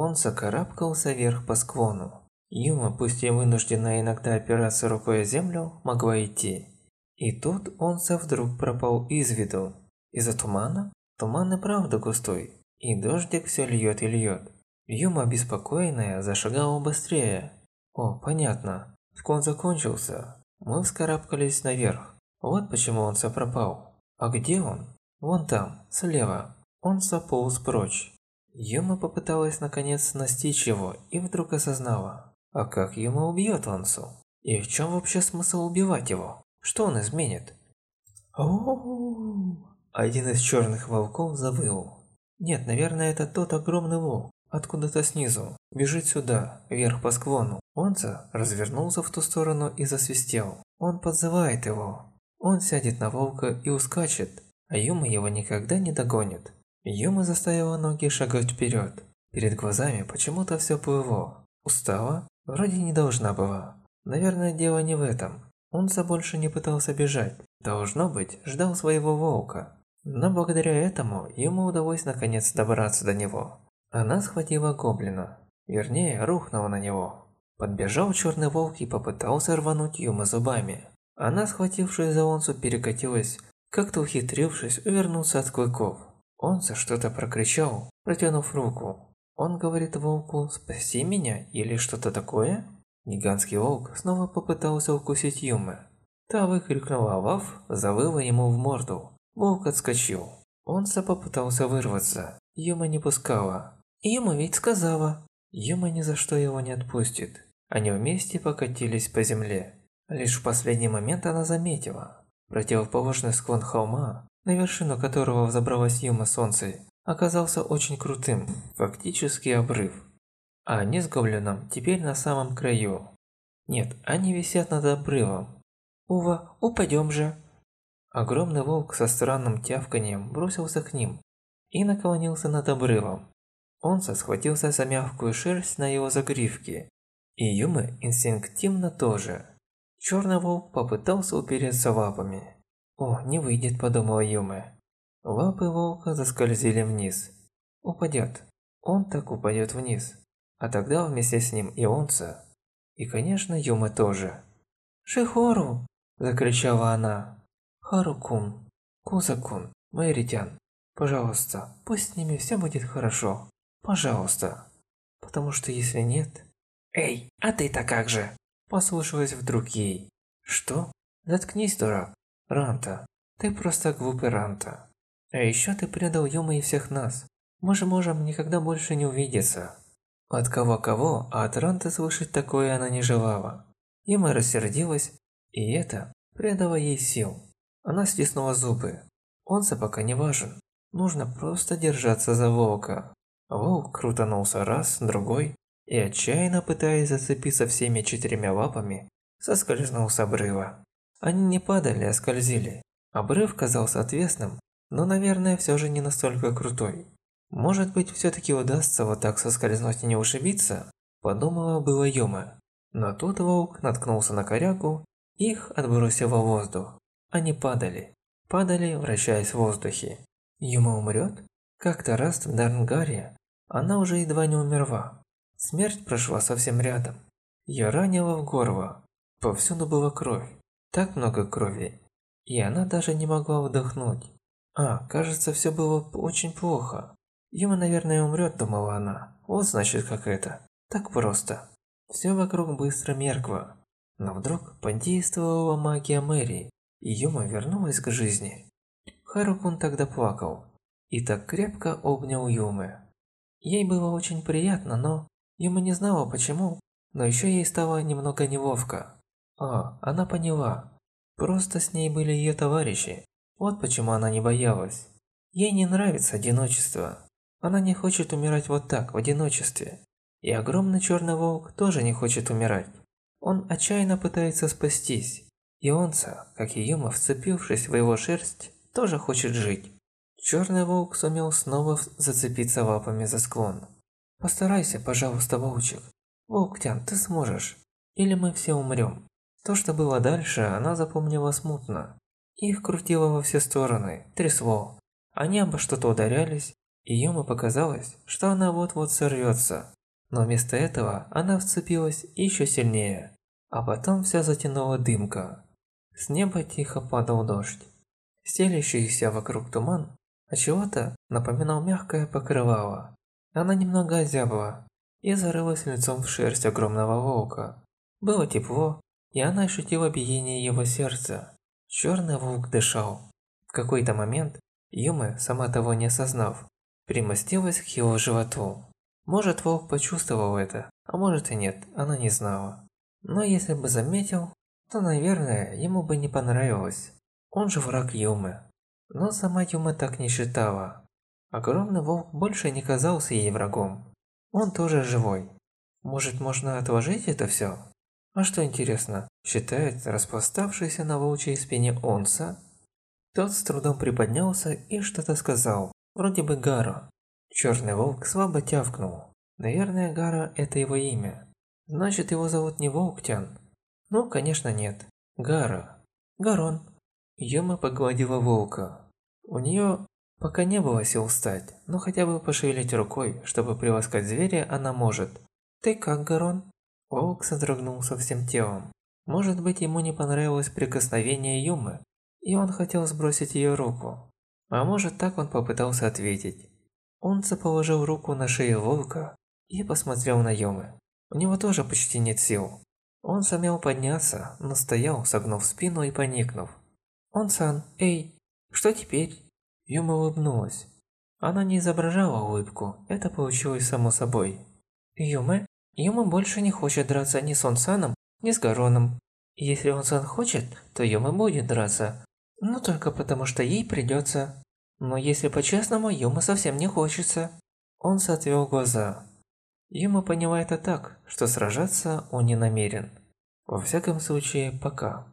Он закарабкался вверх по склону. Юма, пусть и вынуждена иногда опираться рукой о землю, могла идти. И тут Онса вдруг пропал из виду. Из-за тумана? Туман и правда густой, и дождик все льет и льет. Юма, беспокойная, зашагала быстрее. О, понятно. Склон закончился. Мы вскарабкались наверх. Вот почему он все пропал. А где он? Вон там, слева. Он заполз прочь. Юма попыталась наконец настичь его и вдруг осознала. А как Юма убьет Ансу? И в чем вообще смысл убивать его? Что он изменит? Один из черных волков завыл. Нет, наверное, это тот огромный волк. Откуда-то снизу. Бежит сюда, вверх по склону. Онца развернулся в ту сторону и засвистел. Он подзывает его. Он сядет на волка и ускачет, а Юма его никогда не догонит. Юма заставила ноги шагать вперед. Перед глазами почему-то все плыло. Устала? Вроде не должна была. Наверное, дело не в этом. Онца больше не пытался бежать. Должно быть, ждал своего волка. Но благодаря этому ему удалось наконец добраться до него. Она схватила гоблина. Вернее, рухнула на него. Подбежал черный волк и попытался рвануть Юма зубами. Она, схватившись за Онсу, перекатилась, как-то ухитрившись увернуться от клыков. Онса что-то прокричал, протянув руку. Он говорит волку «спаси меня» или что-то такое? Гигантский волк снова попытался укусить Юмы. Та выкрикнула «Ваф!», завыла ему в морду. Волк отскочил. Онса попытался вырваться. Юма не пускала. Юма ведь сказала. Юма ни за что его не отпустит. Они вместе покатились по земле. Лишь в последний момент она заметила. Противоположный склон холма, на вершину которого взобралась Юма солнце, оказался очень крутым, фактически обрыв. А они с гоблином теперь на самом краю. Нет, они висят над обрывом. Ува, упадем же. Огромный волк со странным тявканием бросился к ним и наклонился над обрывом. Онса схватился за мягкую шерсть на его загривке, и Юмы инстинктивно тоже. Черный волк попытался упереться лапами. «О, не выйдет», – подумала Юмы. Лапы волка заскользили вниз. Упадет. Он так упадет вниз. А тогда вместе с ним и Онса. И, конечно, Юмы тоже. «Шихору!» – закричала она. «Харукун, Кузакун, Мэритян, пожалуйста, пусть с ними все будет хорошо. Пожалуйста. Потому что если нет... Эй, а ты-то как же? Послушалась вдруг ей. Что? Заткнись, дурак. Ранта, ты просто глупый Ранта. А еще ты предал Юма и всех нас. Мы же можем никогда больше не увидеться. От кого-кого, а от Ранта слышать такое она не желала. Юма рассердилась, и это придало ей сил. Она стиснула зубы. Он-то пока не важен. Нужно просто держаться за волка. Волк крутанулся раз, другой, и отчаянно пытаясь зацепиться всеми четырьмя лапами, соскользнул с обрыва. Они не падали, а скользили. Обрыв казался отвесным, но, наверное, все же не настолько крутой. Может быть, все-таки удастся вот так соскользнуть и не ушибиться? Подумала было Юма. Но тут волк наткнулся на корягу, их отбросило в воздух. Они падали. Падали, вращаясь в воздухе. Юма умрет? Как-то раз в Дарнгаре она уже едва не умерла. Смерть прошла совсем рядом. Ее ранило в горло. Повсюду была кровь. Так много крови. И она даже не могла вдохнуть. А, кажется, все было очень плохо. Юма, наверное, умрет, думала она. Вот значит как это. Так просто. Все вокруг быстро меркло. Но вдруг подействовала магия Мэри, и Юма вернулась к жизни. Харукун тогда плакал и так крепко обнял Юмы. Ей было очень приятно, но Юма не знала почему, но еще ей стало немного неловко. А, она поняла. Просто с ней были ее товарищи. Вот почему она не боялась. Ей не нравится одиночество. Она не хочет умирать вот так, в одиночестве. И огромный черный волк тоже не хочет умирать. Он отчаянно пытается спастись. И онца, как и Юма, вцепившись в его шерсть, тоже хочет жить. Черный волк сумел снова зацепиться лапами за склон. «Постарайся, пожалуйста, волчик. Волктян, ты сможешь. Или мы все умрем». То, что было дальше, она запомнила смутно. Их крутило во все стороны, трясло. Они обо что-то ударялись, и Юма показалось, что она вот-вот сорвется. Но вместо этого она вцепилась еще сильнее, а потом вся затянула дымка. С неба тихо падал дождь. Стелящийся вокруг туман от чего-то напоминал мягкое покрывало. Она немного озябла и зарылась лицом в шерсть огромного волка. Было тепло, и она ощутила биение его сердца. Черный волк дышал. В какой-то момент Юма, сама того не осознав, примостилась к его животу. Может, волк почувствовал это, а может и нет, она не знала. Но если бы заметил, то, наверное, ему бы не понравилось. Он же враг Юмы. Но сама Юма так не считала. Огромный волк больше не казался ей врагом. Он тоже живой. Может, можно отложить это все? А что интересно, считает распластавшийся на волчьей спине онца? Тот с трудом приподнялся и что-то сказал, вроде бы Гара. Черный волк слабо тявкнул. Наверное, Гара – это его имя. Значит, его зовут не Волктян. Ну, конечно, нет. Гара. Гарон. Юма погладила волка. У нее пока не было сил встать, но хотя бы пошевелить рукой, чтобы приласкать зверя, она может. «Ты как, Гарон?» Волк содрогнулся всем телом. Может быть, ему не понравилось прикосновение Юмы, и он хотел сбросить ее руку. А может, так он попытался ответить. Он заположил руку на шею волка и посмотрел на Юмы. У него тоже почти нет сил. Он сумел подняться, но стоял, согнув спину и поникнув. «Он-сан, эй, что теперь?» Юма улыбнулась. Она не изображала улыбку, это получилось само собой. «Юма? Юма больше не хочет драться ни с Он-саном, ни с Гароном. Если Он-сан хочет, то Юма будет драться. Но только потому, что ей придется. Но если по-честному, Юма совсем не хочется». Он отвел глаза. Юма поняла это так, что сражаться он не намерен. Во всяком случае, пока.